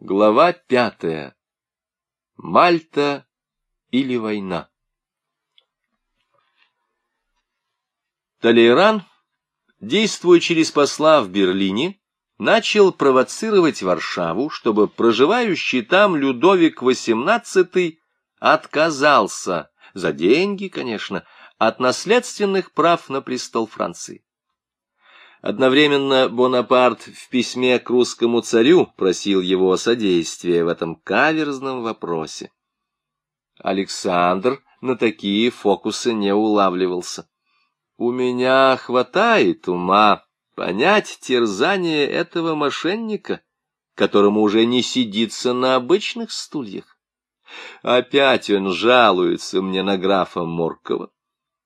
Глава пятая. Мальта или война. Толейран, действуя через посла в Берлине, начал провоцировать Варшаву, чтобы проживающий там Людовик XVIII отказался, за деньги, конечно, от наследственных прав на престол Франции. Одновременно Бонапарт в письме к русскому царю просил его содействия в этом каверзном вопросе. Александр на такие фокусы не улавливался. «У меня хватает ума понять терзание этого мошенника, которому уже не сидится на обычных стульях. Опять он жалуется мне на графа Моркова.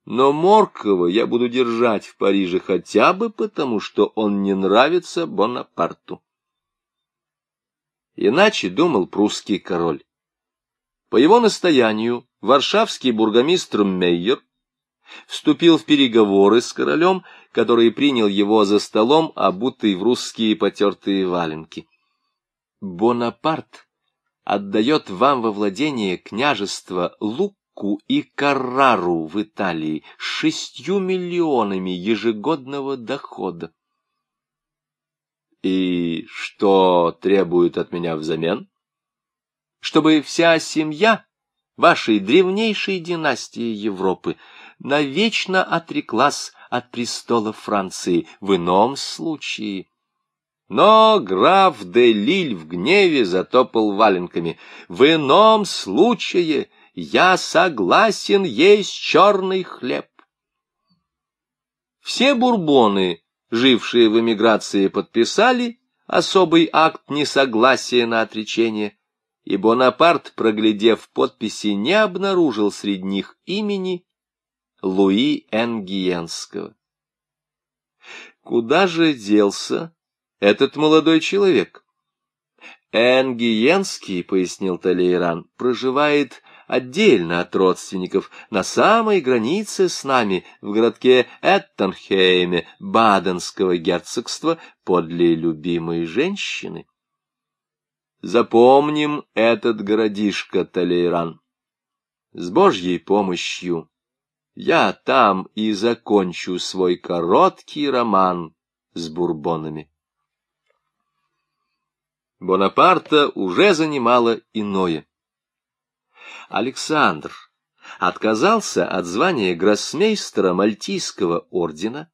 Но Моркова я буду держать в Париже хотя бы потому, что он не нравится Бонапарту. Иначе думал прусский король. По его настоянию варшавский бургомистр Мейер вступил в переговоры с королем, который принял его за столом, обутый в русские потертые валенки. Бонапарт отдает вам во владение княжество Лук Ку и Каррару в Италии с шестью миллионами ежегодного дохода. И что требует от меня взамен? Чтобы вся семья вашей древнейшей династии Европы навечно отреклась от престола Франции в ином случае. Но граф де Лиль в гневе затопал валенками. В ином случае я согласен есть черный хлеб. Все бурбоны, жившие в эмиграции, подписали особый акт несогласия на отречение, и Бонапарт, проглядев подписи, не обнаружил среди них имени Луи Энгиенского. Куда же делся этот молодой человек? Энгиенский, пояснил Талейран, проживает отдельно от родственников, на самой границе с нами, в городке Эттенхейме, Баденского герцогства, подле любимой женщины. Запомним этот городишко, Талейран. С Божьей помощью я там и закончу свой короткий роман с бурбонами. Бонапарта уже занимало иное. Александр отказался от звания гроссмейстера Мальтийского ордена,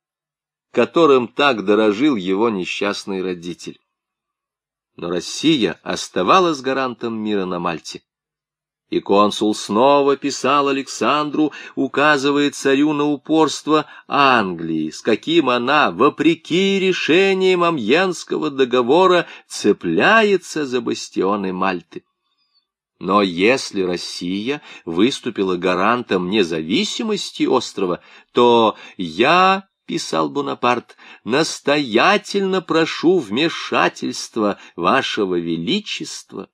которым так дорожил его несчастный родитель. Но Россия оставалась гарантом мира на Мальте. И консул снова писал Александру, указывая царю на упорство Англии, с каким она, вопреки решениям Амьенского договора, цепляется за бастионы Мальты. Но если Россия выступила гарантом независимости острова, то я, писал Бонапарт, настоятельно прошу вмешательства вашего величества.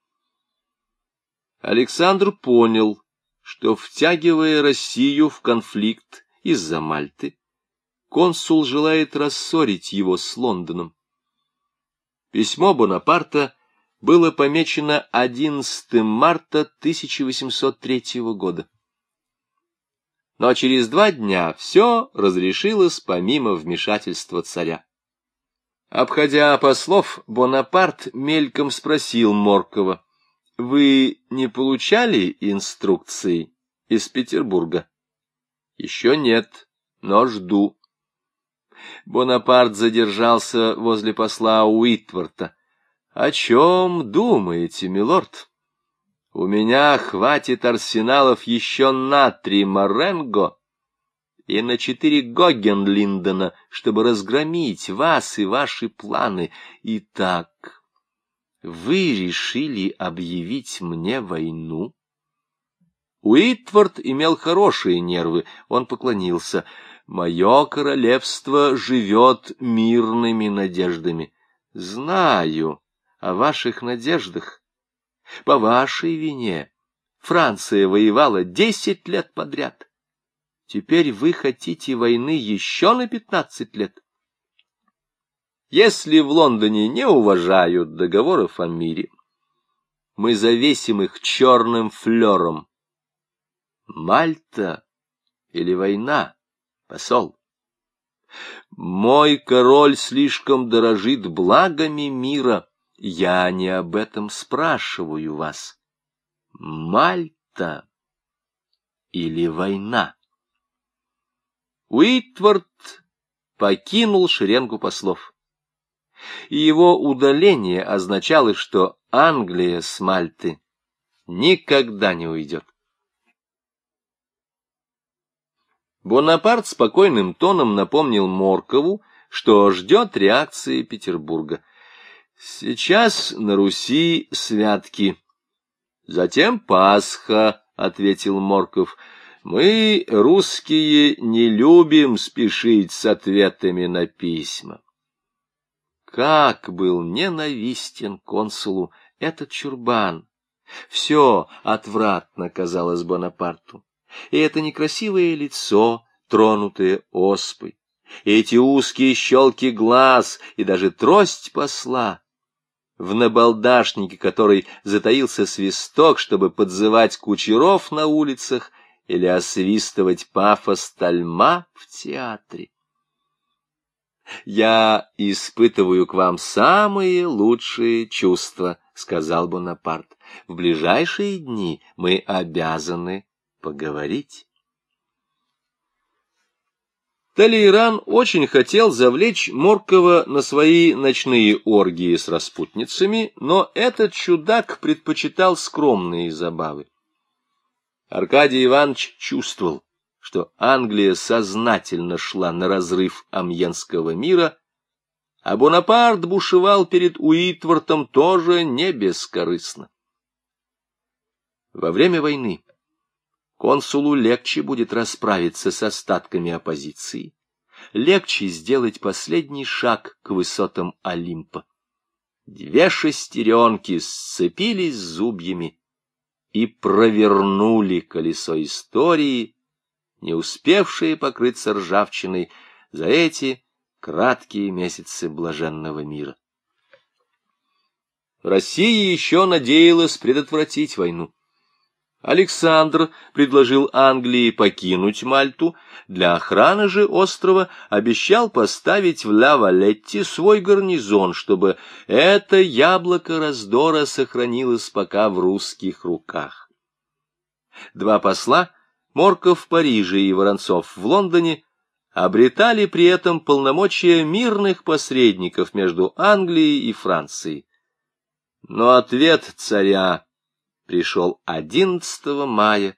Александр понял, что, втягивая Россию в конфликт из-за Мальты, консул желает рассорить его с Лондоном. Письмо Бонапарта было помечено 11 марта 1803 года. Но через два дня все разрешилось помимо вмешательства царя. Обходя послов, Бонапарт мельком спросил Моркова, «Вы не получали инструкции из Петербурга?» «Еще нет, но жду». Бонапарт задержался возле посла Уитворта. О чем думаете, милорд? У меня хватит арсеналов еще на три Маренго и на четыре Гогенлиндена, чтобы разгромить вас и ваши планы. Итак, вы решили объявить мне войну? Уитворд имел хорошие нервы, он поклонился. «Мое королевство живет мирными надеждами». «Знаю», о ваших надеждах. По вашей вине Франция воевала десять лет подряд. Теперь вы хотите войны еще на пятнадцать лет. Если в Лондоне не уважают договоров о мире, мы завесим их черным флером. Мальта или война, посол? Мой король слишком дорожит благами мира. Я не об этом спрашиваю вас. Мальта или война? Уитвард покинул шеренгу послов. Его удаление означало, что Англия с Мальты никогда не уйдет. Бонапарт спокойным тоном напомнил Моркову, что ждет реакции Петербурга. «Сейчас на Руси святки, затем Пасха», — ответил Морков. «Мы, русские, не любим спешить с ответами на письма». Как был ненавистен консулу этот чурбан! Все отвратно казалось Бонапарту и это некрасивое лицо, тронутое оспой, и эти узкие щелки глаз, и даже трость посла, в набалдашнике которой затаился свисток, чтобы подзывать кучеров на улицах или освистывать пафос тальма в театре. «Я испытываю к вам самые лучшие чувства», — сказал Бонапарт. «В ближайшие дни мы обязаны поговорить. Талейран очень хотел завлечь Моркова на свои ночные оргии с распутницами, но этот чудак предпочитал скромные забавы. Аркадий Иванович чувствовал, что Англия сознательно шла на разрыв амьенского мира, а Бонапарт бушевал перед Уитвортом тоже не бескорыстно. Во время войны Консулу легче будет расправиться с остатками оппозиции, легче сделать последний шаг к высотам Олимпа. Две шестеренки сцепились зубьями и провернули колесо истории, не успевшие покрыться ржавчиной за эти краткие месяцы блаженного мира. Россия еще надеялась предотвратить войну. Александр предложил Англии покинуть Мальту, для охраны же острова обещал поставить в Ла-Валетте свой гарнизон, чтобы это яблоко раздора сохранилось пока в русских руках. Два посла, Морков в Париже и Воронцов в Лондоне, обретали при этом полномочия мирных посредников между Англией и Францией. Но ответ царя пришел 11 мая,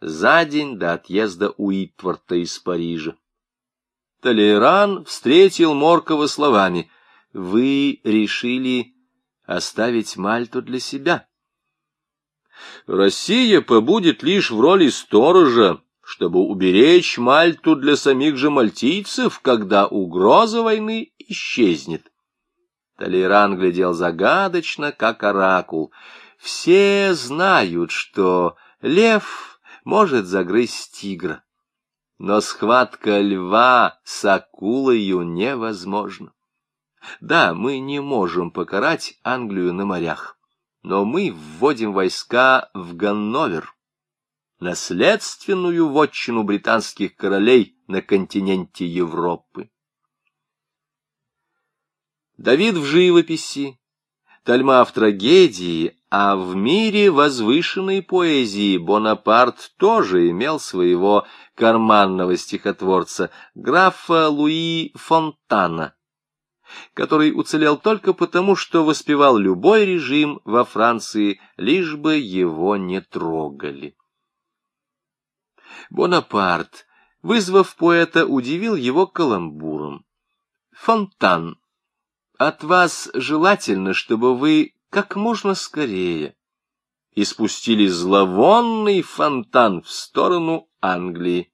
за день до отъезда Уитворта из Парижа. Толеран встретил Моркова словами «Вы решили оставить Мальту для себя». Россия побудет лишь в роли сторожа, чтобы уберечь Мальту для самих же мальтийцев, когда угроза войны исчезнет. Толеран глядел загадочно, как оракул — все знают, что лев может загрызть тигра, но схватка льва с акулою невозможна. Да, мы не можем покарать Англию на морях, но мы вводим войска в Ганновер, наследственную вотчину британских королей на континенте Европы. Давид в живописи, Тальма в трагедии, а в мире возвышенной поэзии Бонапарт тоже имел своего карманного стихотворца, графа Луи Фонтана, который уцелел только потому, что воспевал любой режим во Франции, лишь бы его не трогали. Бонапарт, вызвав поэта, удивил его каламбуром. Фонтан. От вас желательно, чтобы вы как можно скорее и спустили зловонный фонтан в сторону Англии.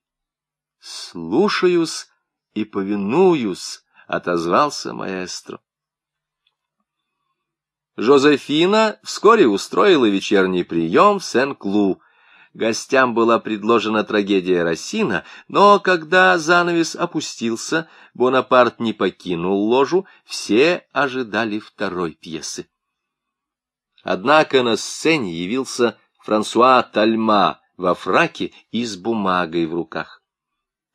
«Слушаюсь и повинуюсь», — отозвался маэстро. Жозефина вскоре устроила вечерний прием в Сен-Клу. Гостям была предложена трагедия Рассина, но когда занавес опустился, Бонапарт не покинул ложу, все ожидали второй пьесы. Однако на сцене явился Франсуа Тальма во фраке и с бумагой в руках.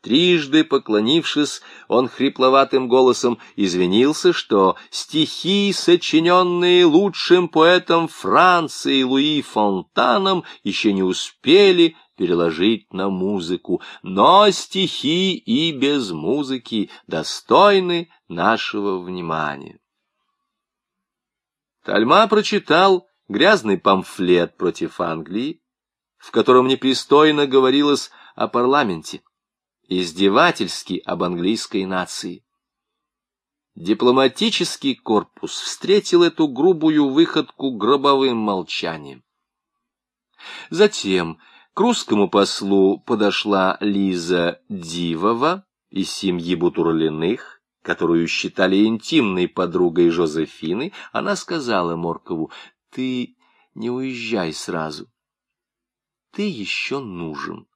Трижды поклонившись, он хрипловатым голосом извинился, что стихи, сочиненные лучшим поэтом Франции Луи Фонтаном, еще не успели переложить на музыку, но стихи и без музыки достойны нашего внимания. Тальма прочитал грязный памфлет против Англии, в котором непристойно говорилось о парламенте издевательски об английской нации. Дипломатический корпус встретил эту грубую выходку гробовым молчанием. Затем к русскому послу подошла Лиза Дивова из семьи Бутурлиных, которую считали интимной подругой Жозефины. Она сказала Моркову, «Ты не уезжай сразу, ты еще нужен».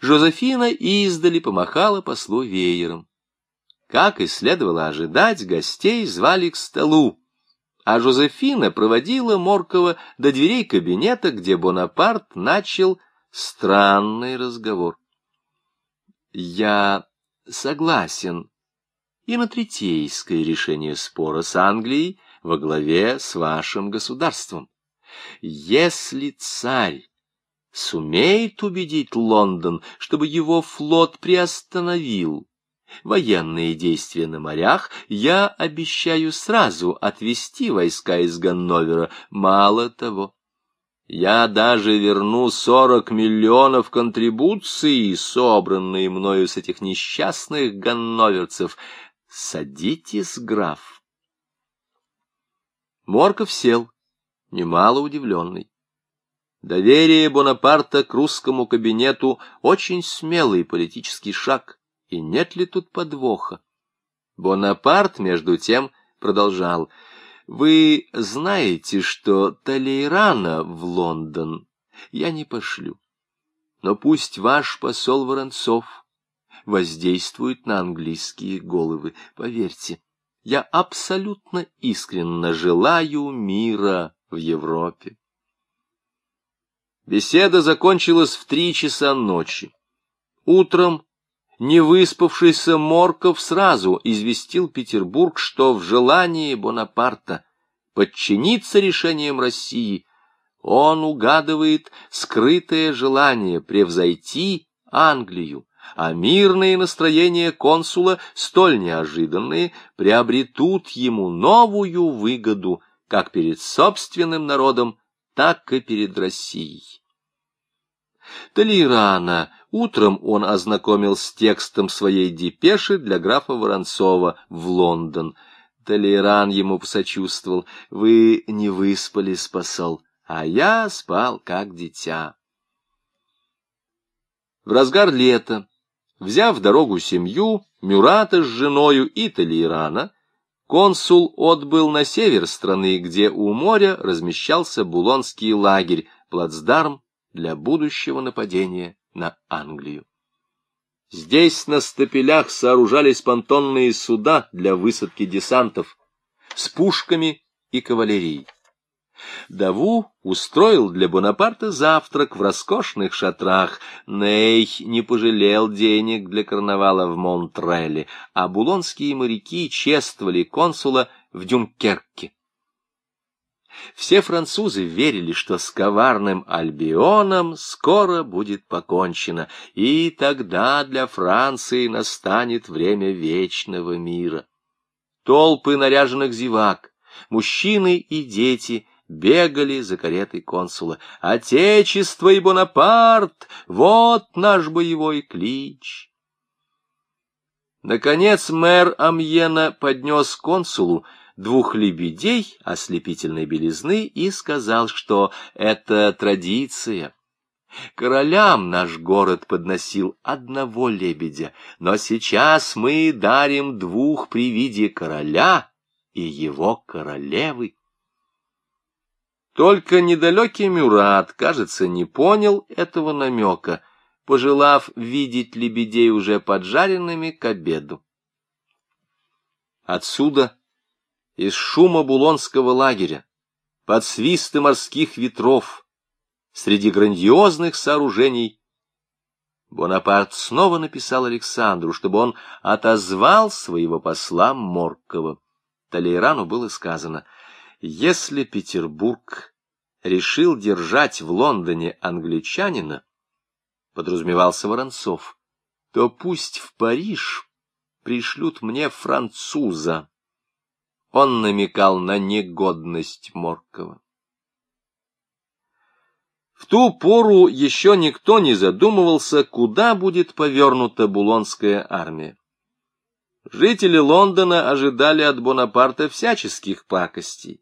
Жозефина издали помахала послу веером. Как и следовало ожидать, гостей звали к столу, а Жозефина проводила Моркова до дверей кабинета, где Бонапарт начал странный разговор. «Я согласен и на третейское решение спора с Англией во главе с вашим государством. Если царь сумеет убедить Лондон, чтобы его флот приостановил военные действия на морях, я обещаю сразу отвести войска из Ганновера. Мало того, я даже верну сорок миллионов контрибуций, собранные мною с этих несчастных ганноверцев. Садитесь, граф. Морков сел, немало удивленный. Доверие Бонапарта к русскому кабинету — очень смелый политический шаг, и нет ли тут подвоха? Бонапарт, между тем, продолжал. «Вы знаете, что Талейрана в Лондон я не пошлю, но пусть ваш посол Воронцов воздействует на английские головы, поверьте». Я абсолютно искренне желаю мира в Европе. Беседа закончилась в три часа ночи. Утром невыспавшийся Морков сразу известил Петербург, что в желании Бонапарта подчиниться решениям России он угадывает скрытое желание превзойти Англию, а мирные настроения консула, столь неожиданные, приобретут ему новую выгоду как перед собственным народом, так и перед Россией. Толерана. Утром он ознакомил с текстом своей депеши для графа Воронцова в Лондон. Толеран ему посочувствовал. «Вы не выспались, посол, а я спал, как дитя». В разгар лета, взяв дорогу семью, Мюрата с женою и Толерана, Консул отбыл на север страны, где у моря размещался Булонский лагерь, плацдарм для будущего нападения на Англию. Здесь на стапелях сооружались понтонные суда для высадки десантов с пушками и кавалерией. Даву устроил для Бонапарта завтрак в роскошных шатрах. Ней не пожалел денег для карнавала в Монтреле, а булонские моряки чествовали консула в Дюнкерке. Все французы верили, что с коварным Альбионом скоро будет покончено, и тогда для Франции настанет время вечного мира. Толпы наряженных зевак, мужчины и дети — бегали за каретой консула. «Отечество и Бонапарт! Вот наш боевой клич!» Наконец мэр Амьена поднес консулу двух лебедей ослепительной белизны и сказал, что это традиция. Королям наш город подносил одного лебедя, но сейчас мы дарим двух при виде короля и его королевы. Только недалекий Мюрат, кажется, не понял этого намека, пожелав видеть лебедей уже поджаренными к обеду. Отсюда, из шума булонского лагеря, под свисты морских ветров, среди грандиозных сооружений, Бонапарт снова написал Александру, чтобы он отозвал своего посла Моркова. Толейрану было сказано, если Петербург решил держать в Лондоне англичанина, подразумевался Воронцов, то пусть в Париж пришлют мне француза. Он намекал на негодность Моркова. В ту пору еще никто не задумывался, куда будет повернута Булонская армия. Жители Лондона ожидали от Бонапарта всяческих пакостей.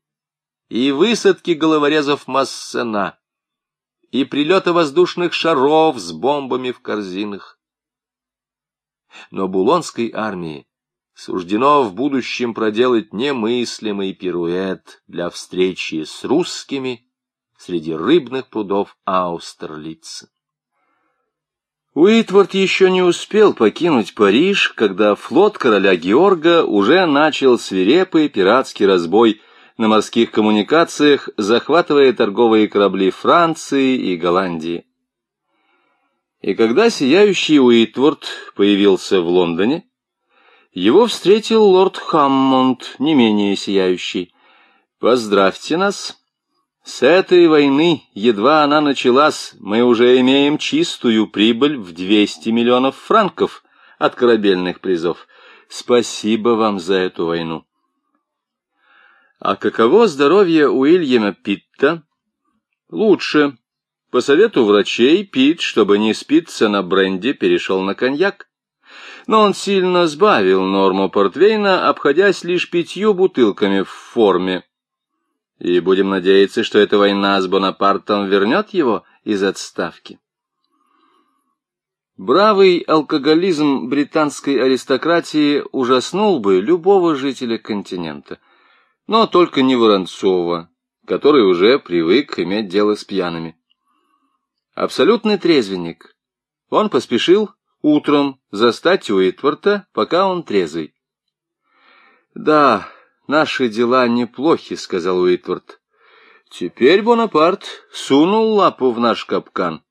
И высадки головорезов Массена, и прилета воздушных шаров с бомбами в корзинах. Но Булонской армии суждено в будущем проделать немыслимый пируэт для встречи с русскими среди рыбных прудов Аустерлица. Уитвард еще не успел покинуть Париж, когда флот короля Георга уже начал свирепый пиратский разбой на морских коммуникациях, захватывая торговые корабли Франции и Голландии. И когда сияющий Уитворд появился в Лондоне, его встретил лорд Хаммонд, не менее сияющий. «Поздравьте нас!» С этой войны, едва она началась, мы уже имеем чистую прибыль в 200 миллионов франков от корабельных призов. Спасибо вам за эту войну. А каково здоровье Уильяма Питта? Лучше. По совету врачей, Питт, чтобы не спиться на бренде, перешел на коньяк. Но он сильно сбавил норму портвейна, обходясь лишь пятью бутылками в форме и будем надеяться, что эта война с Бонапартом вернет его из отставки. Бравый алкоголизм британской аристократии ужаснул бы любого жителя континента, но только не Воронцова, который уже привык иметь дело с пьяными. Абсолютный трезвенник. Он поспешил утром застать Уитворта, пока он трезвый. Да, «Наши дела неплохи», — сказал Уитворд. Теперь Бонапарт сунул лапу в наш капкан.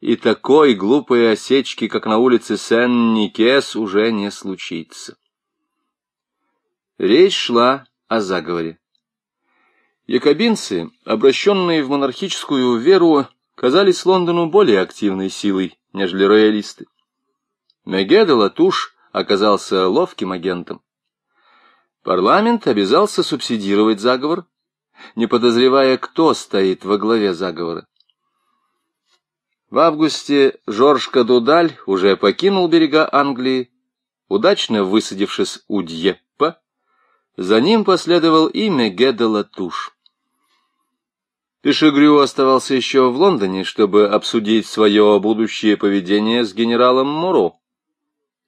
И такой глупой осечки, как на улице Сен-Никес, уже не случится. Речь шла о заговоре. Якобинцы, обращенные в монархическую веру, казались Лондону более активной силой, нежели роялисты. Меге де Латуш оказался ловким агентом. Парламент обязался субсидировать заговор, не подозревая, кто стоит во главе заговора. В августе Жорж Кадудаль уже покинул берега Англии, удачно высадившись у Дьеппа. За ним последовал имя Геда Латуш. Пешегрю оставался еще в Лондоне, чтобы обсудить свое будущее поведение с генералом Муро.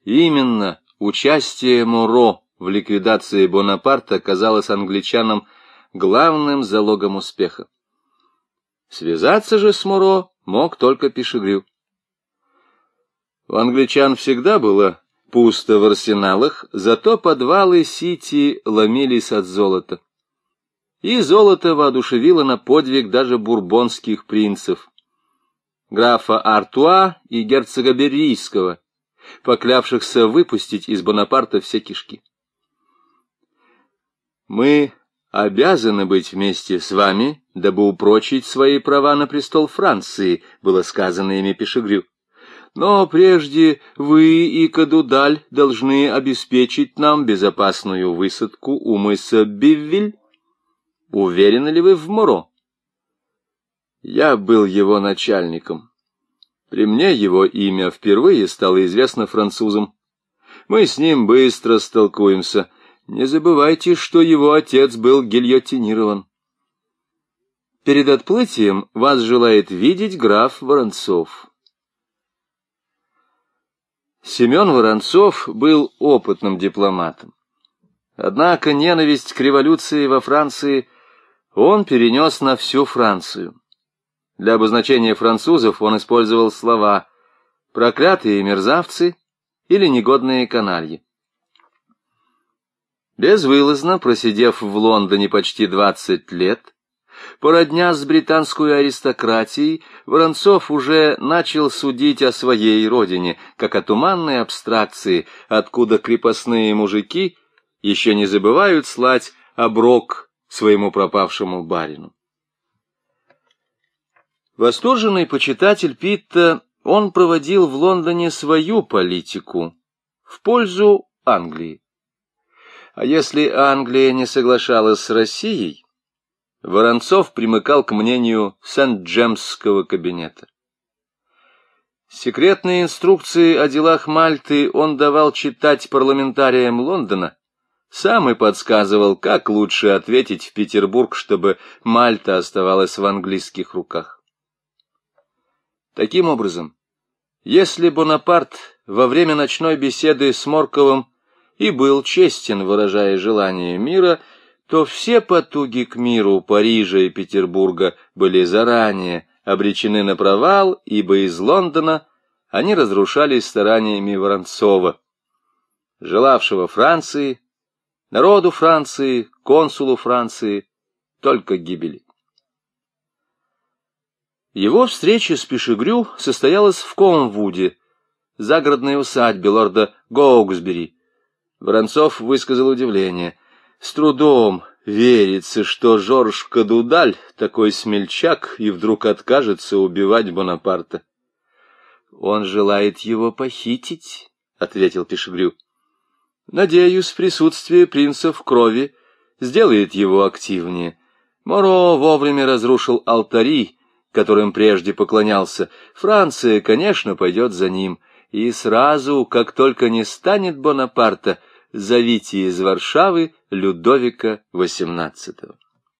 Именно участие Муро в ликвидации Бонапарта казалось англичанам главным залогом успеха. Связаться же с Муро мог только Пешегрю. У англичан всегда было пусто в арсеналах, зато подвалы Сити ломились от золота. И золото воодушевило на подвиг даже бурбонских принцев. Графа Артуа и герцога Берийского, поклявшихся выпустить из Бонапарта все кишки. Мы обязаны быть вместе с вами, дабы упрочить свои права на престол Франции, было сказано ими Пешегрю. Но прежде вы и Кадудаль должны обеспечить нам безопасную высадку у мыса Биввиль. Уверены ли вы в Моро? Я был его начальником. При мне его имя впервые стало известно французам. Мы с ним быстро столкуемся — не забывайте, что его отец был гильотинирован. Перед отплытием вас желает видеть граф Воронцов. Семен Воронцов был опытным дипломатом. Однако ненависть к революции во Франции он перенес на всю Францию. Для обозначения французов он использовал слова «проклятые мерзавцы» или «негодные канальи». Безвылазно просидев в Лондоне почти двадцать лет, Породня с британской аристократией, Воронцов уже начал судить о своей родине, как о туманной абстракции, откуда крепостные мужики еще не забывают слать оброк своему пропавшему барину. Восторженный почитатель Питта, он проводил в Лондоне свою политику в пользу Англии. А если Англия не соглашалась с Россией, Воронцов примыкал к мнению Сент-Джемсского кабинета. Секретные инструкции о делах Мальты он давал читать парламентариям Лондона, сам и подсказывал, как лучше ответить в Петербург, чтобы Мальта оставалась в английских руках. Таким образом, если Бонапарт во время ночной беседы с Морковым и был честен, выражая желание мира, то все потуги к миру Парижа и Петербурга были заранее обречены на провал, ибо из Лондона они разрушались стараниями Воронцова, желавшего Франции, народу Франции, консулу Франции, только гибели. Его встреча с Пешегрю состоялась в Комвуде, загородной усадьбе лорда Гоуксбери. Воронцов высказал удивление. С трудом верится, что Жорж Кадудаль, такой смельчак, и вдруг откажется убивать Бонапарта. «Он желает его похитить», — ответил Пешегрю. «Надеюсь, присутствие принца в крови сделает его активнее. Моро вовремя разрушил алтари, которым прежде поклонялся. Франция, конечно, пойдет за ним. И сразу, как только не станет Бонапарта, — зовите из Варшавы Людовика XVIII.